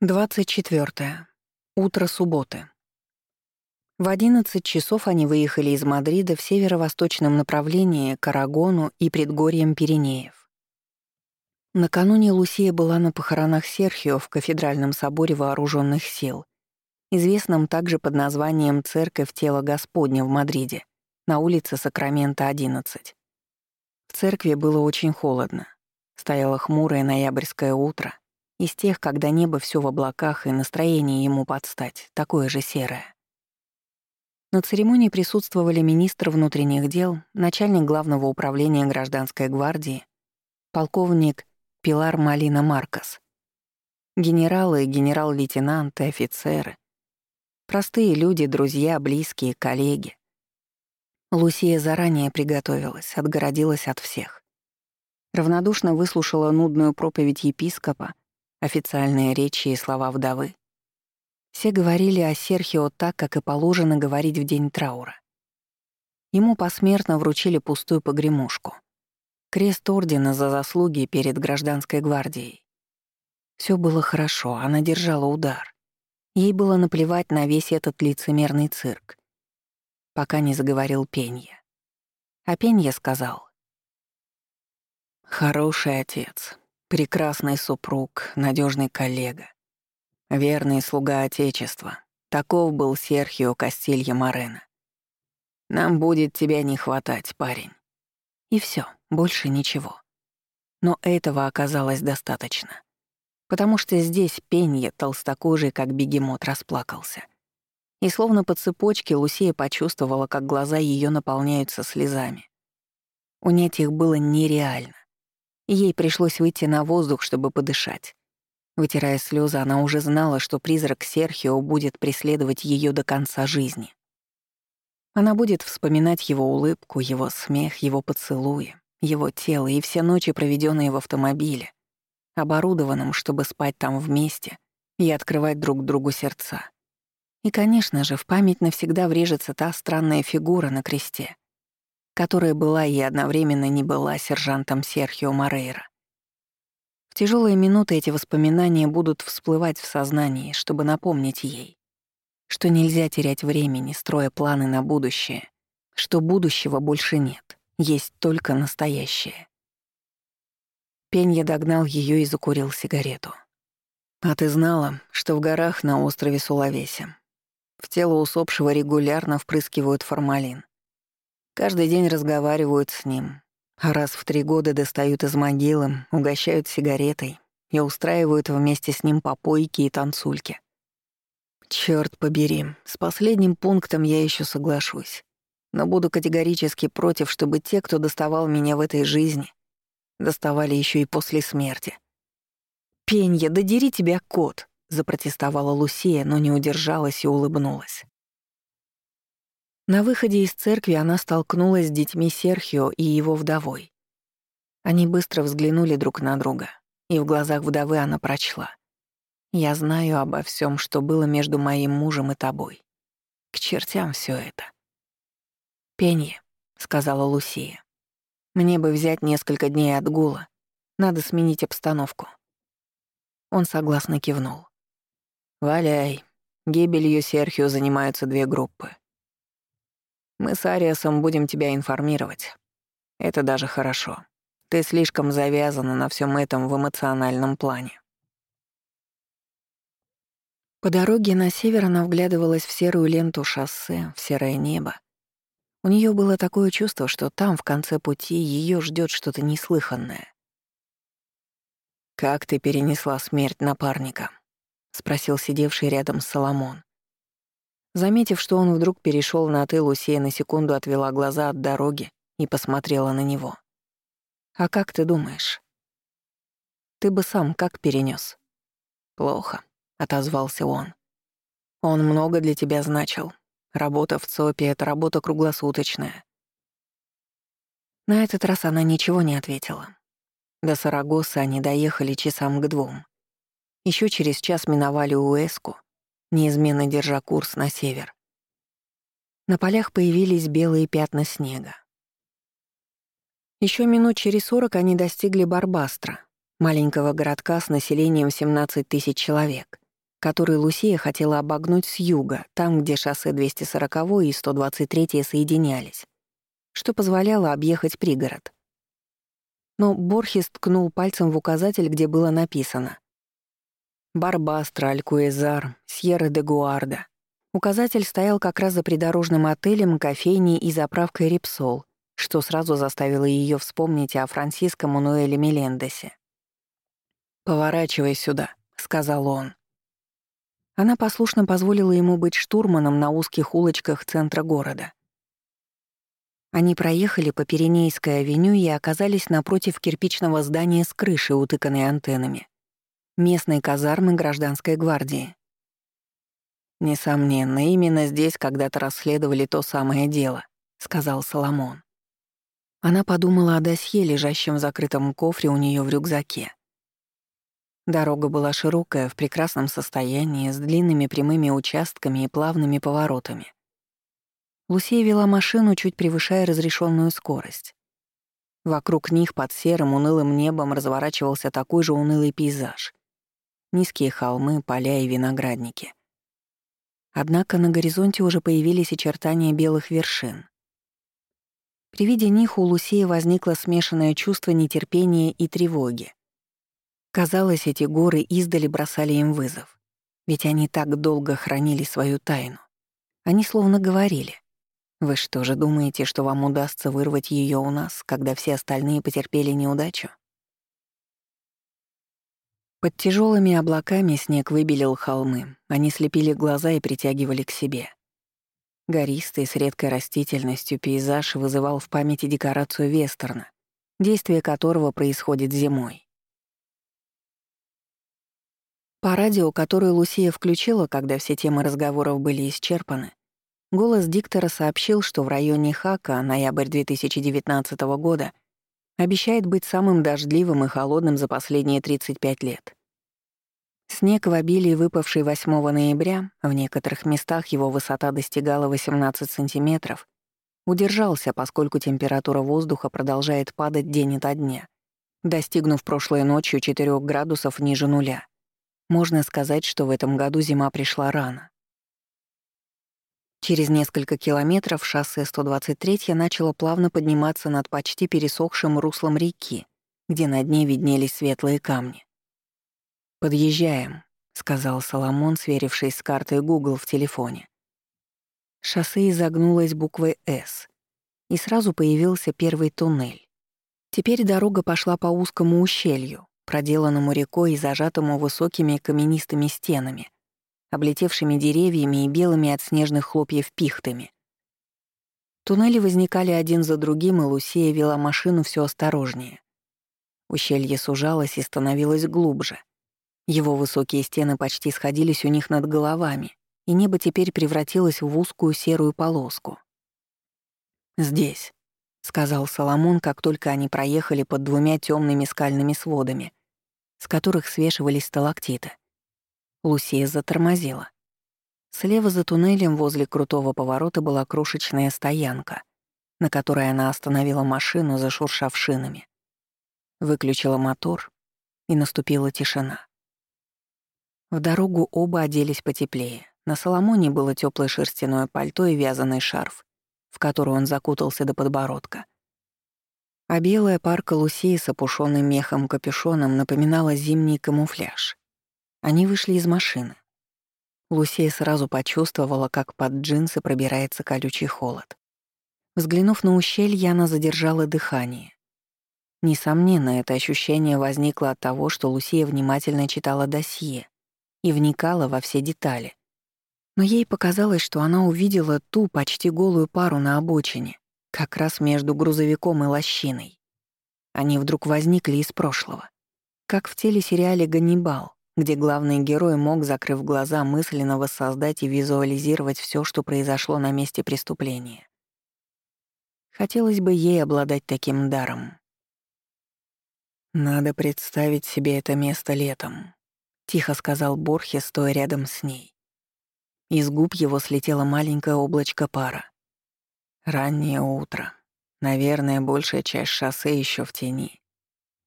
24. Утро субботы. В 11 часов они выехали из Мадрида в северо-восточном направлении к Арагону и предгорьям Пиренеев. Накануне Лусия была на похоронах Серхио в кафедральном соборе вооруженных сил, известном также под названием «Церковь Тела Господня» в Мадриде, на улице Сакрамента, 11. В церкви было очень холодно. Стояло хмурое ноябрьское утро — из тех, когда небо все в облаках и настроение ему подстать, такое же серое. На церемонии присутствовали министр внутренних дел, начальник главного управления гражданской гвардии, полковник Пилар Малина Маркос, генералы, генерал-лейтенанты, офицеры, простые люди, друзья, близкие, коллеги. Лусия заранее приготовилась, отгородилась от всех. Равнодушно выслушала нудную проповедь епископа, официальные речи и слова вдовы. Все говорили о Серхио так, как и положено говорить в день траура. Ему посмертно вручили пустую погремушку. Крест ордена за заслуги перед гражданской гвардией. Все было хорошо, она держала удар. Ей было наплевать на весь этот лицемерный цирк. Пока не заговорил Пенья. А Пенья сказал. «Хороший отец, Прекрасный супруг, надежный коллега. Верный слуга Отечества. Таков был Серхио Кастилья Морено. Нам будет тебя не хватать, парень. И все, больше ничего. Но этого оказалось достаточно. Потому что здесь Пенья, толстокожий, как бегемот, расплакался. И словно по цепочке Лусия почувствовала, как глаза ее наполняются слезами. Унять их было нереально. Ей пришлось выйти на воздух, чтобы подышать. Вытирая слезы, она уже знала, что призрак Серхио будет преследовать ее до конца жизни. Она будет вспоминать его улыбку, его смех, его поцелуи, его тело и все ночи, проведенные в автомобиле, оборудованном, чтобы спать там вместе и открывать друг другу сердца. И, конечно же, в память навсегда врежется та странная фигура на кресте, которая была и одновременно не была сержантом Серхио Морейра. В тяжелые минуты эти воспоминания будут всплывать в сознании, чтобы напомнить ей, что нельзя терять времени, строя планы на будущее, что будущего больше нет, есть только настоящее. Пенья догнал ее и закурил сигарету. «А ты знала, что в горах на острове Сулавесе в тело усопшего регулярно впрыскивают формалин, Каждый день разговаривают с ним, раз в три года достают из могилы, угощают сигаретой и устраивают вместе с ним попойки и танцульки. Черт побери, с последним пунктом я еще соглашусь. Но буду категорически против, чтобы те, кто доставал меня в этой жизни, доставали еще и после смерти. «Пенья, да дери тебя, кот!» — запротестовала Лусия, но не удержалась и улыбнулась. На выходе из церкви она столкнулась с детьми Серхио и его вдовой. Они быстро взглянули друг на друга, и в глазах вдовы она прочла. «Я знаю обо всем, что было между моим мужем и тобой. К чертям все это». «Пенье», — сказала Лусия. «Мне бы взять несколько дней отгула. Надо сменить обстановку». Он согласно кивнул. «Валяй. Гибелью Серхио занимаются две группы. Мы с Ариасом будем тебя информировать. Это даже хорошо. Ты слишком завязана на всем этом в эмоциональном плане. По дороге на север она вглядывалась в серую ленту шоссе, в серое небо. У нее было такое чувство, что там, в конце пути, ее ждет что-то неслыханное. «Как ты перенесла смерть напарника?» — спросил сидевший рядом Соломон. Заметив, что он вдруг перешел на «ты», Лусия на секунду отвела глаза от дороги и посмотрела на него. «А как ты думаешь?» «Ты бы сам как перенес? «Плохо», — отозвался он. «Он много для тебя значил. Работа в ЦОПе — это работа круглосуточная». На этот раз она ничего не ответила. До Сарагосы они доехали часам к двум. Еще через час миновали Уэску — неизменно держа курс на север. На полях появились белые пятна снега. Еще минут через сорок они достигли Барбастра, маленького городка с населением 17 тысяч человек, который Лусия хотела обогнуть с юга, там, где шоссе 240 и 123 соединялись, что позволяло объехать пригород. Но Борхес ткнул пальцем в указатель, где было написано «Барбастро, Алькуэзар, Сьерра де Гуарда». Указатель стоял как раз за придорожным отелем, кофейней и заправкой «Репсол», что сразу заставило ее вспомнить о Франциско Мануэле Мелендесе. «Поворачивай сюда», — сказал он. Она послушно позволила ему быть штурманом на узких улочках центра города. Они проехали по Пиренейской авеню и оказались напротив кирпичного здания с крышей, утыканной антеннами. Местной казармы гражданской гвардии. «Несомненно, именно здесь когда-то расследовали то самое дело», — сказал Соломон. Она подумала о досье, лежащем в закрытом кофре у нее в рюкзаке. Дорога была широкая, в прекрасном состоянии, с длинными прямыми участками и плавными поворотами. Лусия вела машину, чуть превышая разрешенную скорость. Вокруг них под серым унылым небом разворачивался такой же унылый пейзаж. Низкие холмы, поля и виноградники. Однако на горизонте уже появились очертания белых вершин. При виде них у Лусии возникло смешанное чувство нетерпения и тревоги. Казалось, эти горы издали бросали им вызов. Ведь они так долго хранили свою тайну. Они словно говорили — вы что же думаете, что вам удастся вырвать ее у нас, когда все остальные потерпели неудачу? Под тяжелыми облаками снег выбелил холмы, они слепили глаза и притягивали к себе. Гористый, с редкой растительностью пейзаж вызывал в памяти декорацию вестерна, действие которого происходит зимой. По радио, которое Лусия включила, когда все темы разговоров были исчерпаны, Голос диктора сообщил, что в районе Хака ноябрь 2019 года обещает быть самым дождливым и холодным за последние 35 лет. Снег в обилии, выпавший 8 ноября, в некоторых местах его высота достигала 18 сантиметров, удержался, поскольку температура воздуха продолжает падать день ото дня, достигнув прошлой ночью 4 градусов ниже нуля. Можно сказать, что в этом году зима пришла рано. Через несколько километров шоссе 123 начало плавно подниматься над почти пересохшим руслом реки, где на дне виднелись светлые камни. «Подъезжаем», — сказал Соломон, сверившись с картой Google в телефоне. Шоссе изогнулось буквой «С», и сразу появился первый туннель. Теперь дорога пошла по узкому ущелью, проделанному рекой и зажатому высокими каменистыми стенами — облетевшими деревьями и белыми от снежных хлопьев пихтами. Туннели возникали один за другим, и Лусия вела машину все осторожнее. Ущелье сужалось и становилось глубже. Его высокие стены почти сходились у них над головами, и небо теперь превратилось в узкую серую полоску. «Здесь», — сказал Соломон, как только они проехали под двумя темными скальными сводами, с которых свешивались сталактиты. Лусия затормозила. Слева за туннелем возле крутого поворота была крошечная стоянка, на которой она остановила машину, зашуршав шинами. Выключила мотор, и наступила тишина. В дорогу оба оделись потеплее. На Соломоне было теплое шерстяное пальто и вязаный шарф, в который он закутался до подбородка. А белая парка Лусии с опушенным мехом капюшоном напоминала зимний камуфляж. Они вышли из машины. Лусия сразу почувствовала, как под джинсы пробирается колючий холод. Взглянув на ущелье, она задержала дыхание. Несомненно, это ощущение возникло от того, что Лусия внимательно читала досье и вникала во все детали. Но ей показалось, что она увидела ту почти голую пару на обочине, как раз между грузовиком и лощиной. Они вдруг возникли из прошлого. Как в телесериале «Ганнибал», где главный герой мог, закрыв глаза, мысленно воссоздать и визуализировать все, что произошло на месте преступления. Хотелось бы ей обладать таким даром. «Надо представить себе это место летом», — тихо сказал Борхе, стоя рядом с ней. Из губ его слетело маленькое облачко пара. Раннее утро. Наверное, большая часть шоссе еще в тени.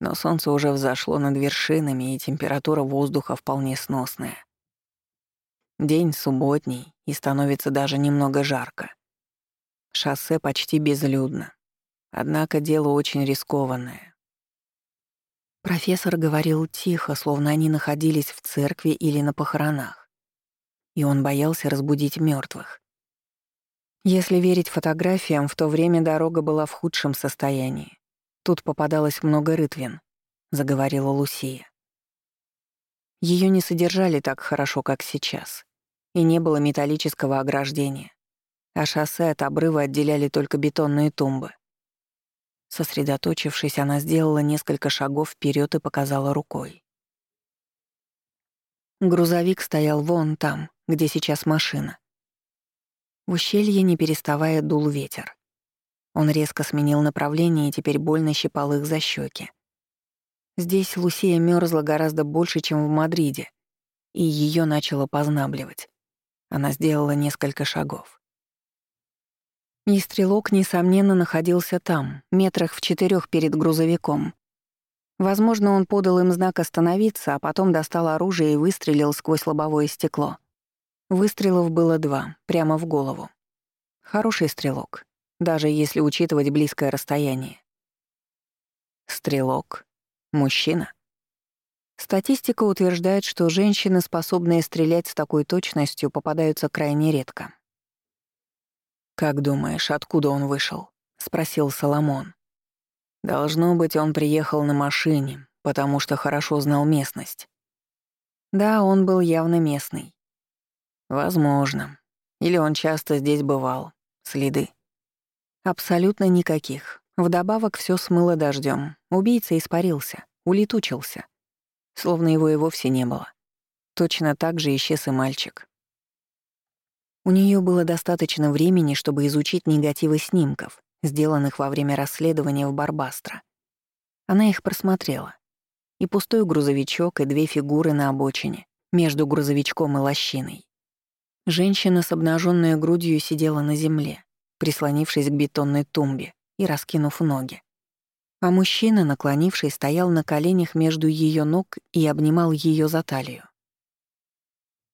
Но солнце уже взошло над вершинами, и температура воздуха вполне сносная. День субботний, и становится даже немного жарко. Шоссе почти безлюдно. Однако дело очень рискованное. Профессор говорил тихо, словно они находились в церкви или на похоронах. И он боялся разбудить мертвых. Если верить фотографиям, в то время дорога была в худшем состоянии. Тут попадалось много рытвин, заговорила Лусия. Ее не содержали так хорошо, как сейчас, и не было металлического ограждения, а шоссе от обрыва отделяли только бетонные тумбы. Сосредоточившись, она сделала несколько шагов вперед и показала рукой. Грузовик стоял вон там, где сейчас машина. В ущелье, не переставая, дул ветер. Он резко сменил направление и теперь больно щипал их за щеки. Здесь Лусия мерзла гораздо больше, чем в Мадриде, и ее начало познабливать. Она сделала несколько шагов. И стрелок, несомненно, находился там, метрах в четырех перед грузовиком. Возможно, он подал им знак остановиться, а потом достал оружие и выстрелил сквозь лобовое стекло. Выстрелов было два, прямо в голову. Хороший стрелок, даже если учитывать близкое расстояние. Стрелок. Мужчина. Статистика утверждает, что женщины, способные стрелять с такой точностью, попадаются крайне редко. «Как думаешь, откуда он вышел?» — спросил Соломон. «Должно быть, он приехал на машине, потому что хорошо знал местность». Да, он был явно местный. Возможно. Или он часто здесь бывал. Следы. Абсолютно никаких. Вдобавок все смыло дождем. Убийца испарился, улетучился. Словно его и вовсе не было. Точно так же исчез и мальчик. У нее было достаточно времени, чтобы изучить негативы снимков, сделанных во время расследования в Барбастро. Она их просмотрела. И пустой грузовичок, и две фигуры на обочине, между грузовичком и лощиной. Женщина с обнаженной грудью сидела на земле, прислонившись к бетонной тумбе и раскинув ноги. А мужчина, наклонившись, стоял на коленях между ее ног и обнимал ее за талию.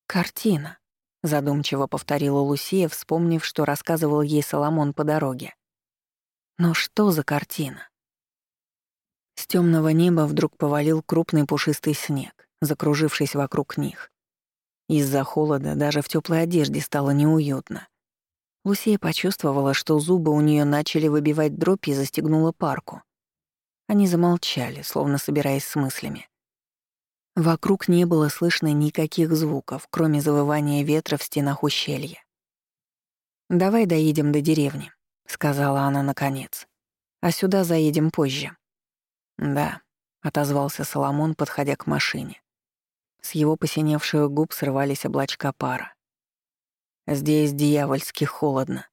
«Картина», — задумчиво повторила Лусия, вспомнив, что рассказывал ей Соломон по дороге. «Но что за картина?» С темного неба вдруг повалил крупный пушистый снег, закружившись вокруг них. Из-за холода даже в теплой одежде стало неуютно. Лусия почувствовала, что зубы у нее начали выбивать дробь и застегнула парку. Они замолчали, словно собираясь с мыслями. Вокруг не было слышно никаких звуков, кроме завывания ветра в стенах ущелья. «Давай доедем до деревни», — сказала она наконец. «А сюда заедем позже». «Да», — отозвался Соломон, подходя к машине. С его посиневших губ срывались облачка пара. «Здесь дьявольски холодно».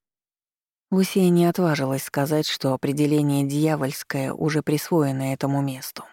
Лусия не отважилась сказать, что определение «дьявольское» уже присвоено этому месту.